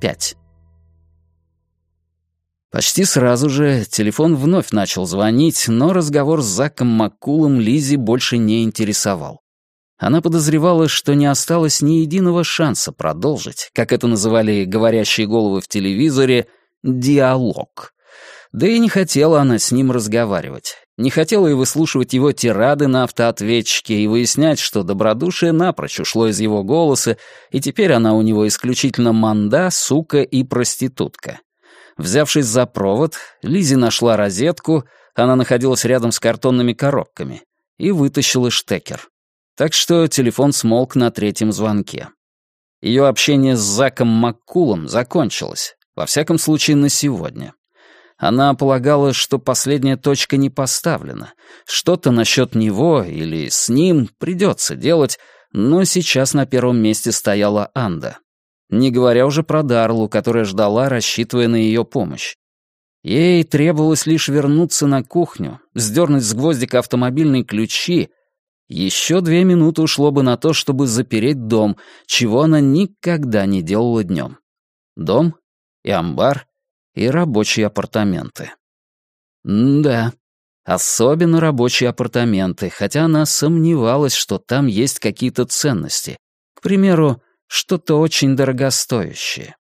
пять. Почти сразу же телефон вновь начал звонить, но разговор с Заком Маккулом Лизи больше не интересовал. Она подозревала, что не осталось ни единого шанса продолжить, как это называли говорящие головы в телевизоре, диалог. Да и не хотела она с ним разговаривать. Не хотела и выслушивать его тирады на автоответчике и выяснять, что добродушие напрочь ушло из его голоса, и теперь она у него исключительно манда, сука и проститутка. Взявшись за провод, Лизи нашла розетку, она находилась рядом с картонными коробками, и вытащила штекер. Так что телефон смолк на третьем звонке. Ее общение с Заком Маккулом закончилось, во всяком случае на сегодня. Она полагала, что последняя точка не поставлена. Что-то насчет него или с ним придется делать, но сейчас на первом месте стояла Анда. Не говоря уже про Дарлу, которая ждала, рассчитывая на ее помощь. Ей требовалось лишь вернуться на кухню, сдернуть с гвоздика автомобильные ключи. Еще две минуты ушло бы на то, чтобы запереть дом, чего она никогда не делала днем. Дом и амбар и рабочие апартаменты. М да, особенно рабочие апартаменты, хотя она сомневалась, что там есть какие-то ценности. К примеру, что-то очень дорогостоящее.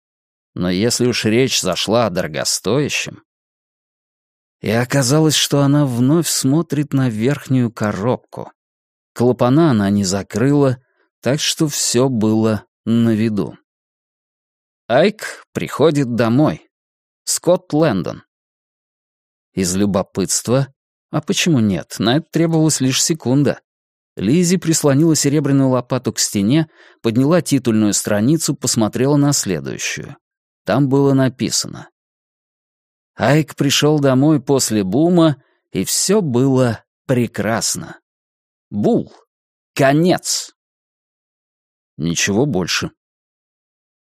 Но если уж речь зашла о дорогостоящем... И оказалось, что она вновь смотрит на верхнюю коробку. Клапана она не закрыла, так что все было на виду. Айк приходит домой. Скотт Лэндон. Из любопытства... А почему нет? На это требовалась лишь секунда. Лизи прислонила серебряную лопату к стене, подняла титульную страницу, посмотрела на следующую. Там было написано. Айк пришел домой после бума, и все было прекрасно. Бул. Конец. Ничего больше.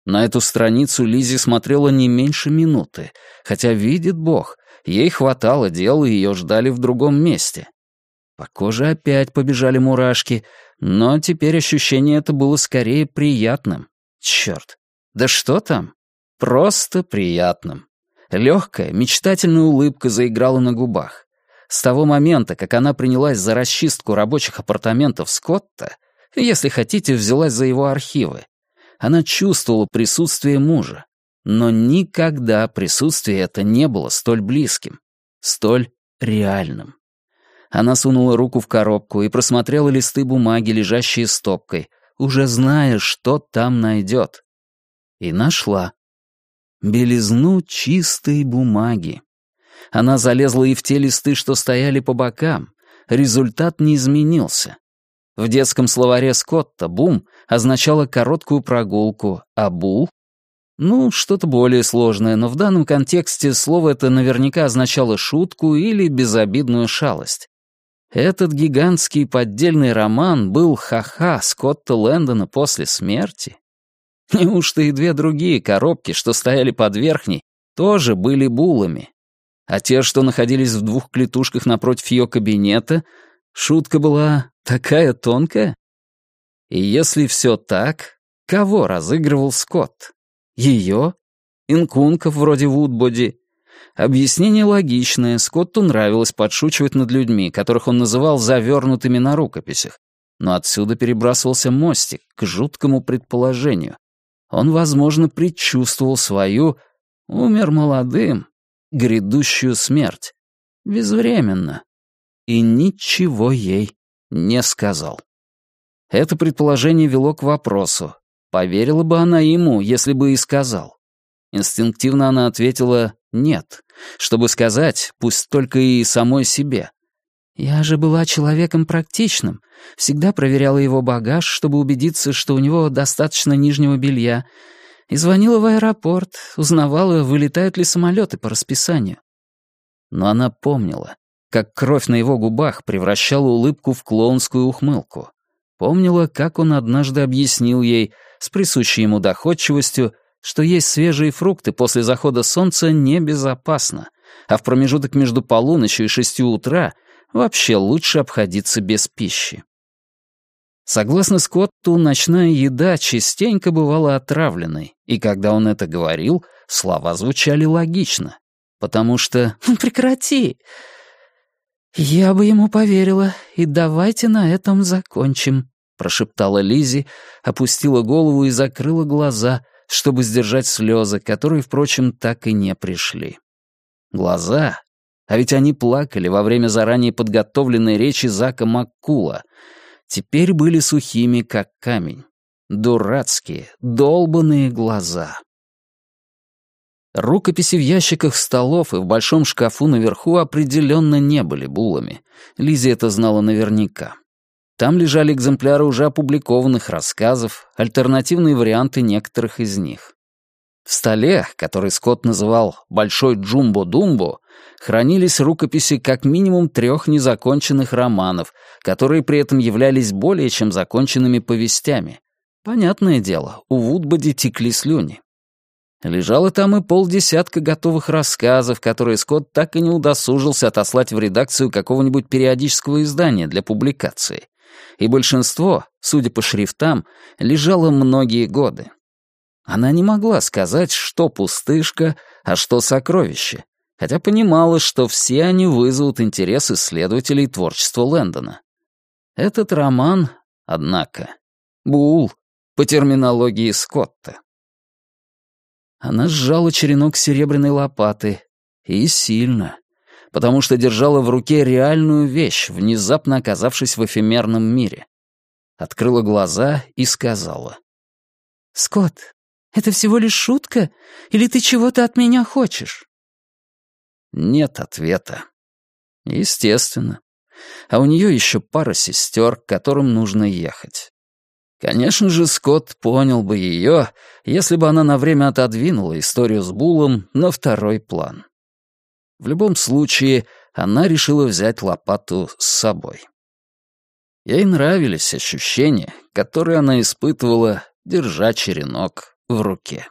На эту страницу Лизи смотрела не меньше минуты, хотя, видит Бог, ей хватало дел, и ее ждали в другом месте. По коже опять побежали мурашки, но теперь ощущение это было скорее приятным. Черт, да что там? Просто приятным. Легкая, мечтательная улыбка заиграла на губах. С того момента, как она принялась за расчистку рабочих апартаментов Скотта, если хотите, взялась за его архивы, она чувствовала присутствие мужа, но никогда присутствие это не было столь близким, столь реальным. Она сунула руку в коробку и просмотрела листы бумаги, лежащие стопкой, уже зная, что там найдет. И нашла. Белизну чистой бумаги. Она залезла и в те листы, что стояли по бокам. Результат не изменился. В детском словаре Скотта «бум» означало короткую прогулку, а «бул» — ну, что-то более сложное, но в данном контексте слово это наверняка означало шутку или безобидную шалость. Этот гигантский поддельный роман был ха-ха Скотта Лэндона после смерти. Неужто и две другие коробки, что стояли под верхней, тоже были булами? А те, что находились в двух клетушках напротив ее кабинета, шутка была такая тонкая? И если все так, кого разыгрывал Скотт? Ее? Инкунков вроде Вудбоди? Объяснение логичное, Скотту нравилось подшучивать над людьми, которых он называл завернутыми на рукописях. Но отсюда перебрасывался мостик к жуткому предположению. Он, возможно, предчувствовал свою, умер молодым, грядущую смерть. Безвременно. И ничего ей не сказал. Это предположение вело к вопросу, поверила бы она ему, если бы и сказал. Инстинктивно она ответила «нет», чтобы сказать, пусть только и самой себе. «Я же была человеком практичным, всегда проверяла его багаж, чтобы убедиться, что у него достаточно нижнего белья, и звонила в аэропорт, узнавала, вылетают ли самолеты по расписанию». Но она помнила, как кровь на его губах превращала улыбку в клоунскую ухмылку. Помнила, как он однажды объяснил ей, с присущей ему доходчивостью, что есть свежие фрукты после захода солнца небезопасно, а в промежуток между полуночью и шестью утра вообще лучше обходиться без пищи. Согласно Скотту, ночная еда частенько бывала отравленной, и когда он это говорил, слова звучали логично. Потому что «Ну, «Прекрати!» «Я бы ему поверила, и давайте на этом закончим», — прошептала Лизи, опустила голову и закрыла глаза, чтобы сдержать слезы, которые, впрочем, так и не пришли. Глаза, а ведь они плакали во время заранее подготовленной речи Зака Маккула — теперь были сухими, как камень. Дурацкие, долбанные глаза. Рукописи в ящиках столов и в большом шкафу наверху определенно не были булами. Лизи это знала наверняка. Там лежали экземпляры уже опубликованных рассказов, альтернативные варианты некоторых из них. В столе, который Скотт называл «Большой Джумбо-Думбо», хранились рукописи как минимум трех незаконченных романов, которые при этом являлись более чем законченными повестями. Понятное дело, у Вудбоди текли слюни. Лежало там и полдесятка готовых рассказов, которые Скотт так и не удосужился отослать в редакцию какого-нибудь периодического издания для публикации. И большинство, судя по шрифтам, лежало многие годы. Она не могла сказать, что пустышка, а что сокровище, хотя понимала, что все они вызовут интерес исследователей творчества Лэндона. Этот роман, однако, Бул, по терминологии Скотта. Она сжала черенок серебряной лопаты, и сильно, потому что держала в руке реальную вещь, внезапно оказавшись в эфемерном мире. Открыла глаза и сказала. «Скотт, это всего лишь шутка? Или ты чего-то от меня хочешь?» Нет ответа. Естественно. А у нее еще пара сестер, к которым нужно ехать. Конечно же, Скотт понял бы ее, если бы она на время отодвинула историю с Булом на второй план. В любом случае, она решила взять лопату с собой. Ей нравились ощущения, которые она испытывала, держа черенок в руке.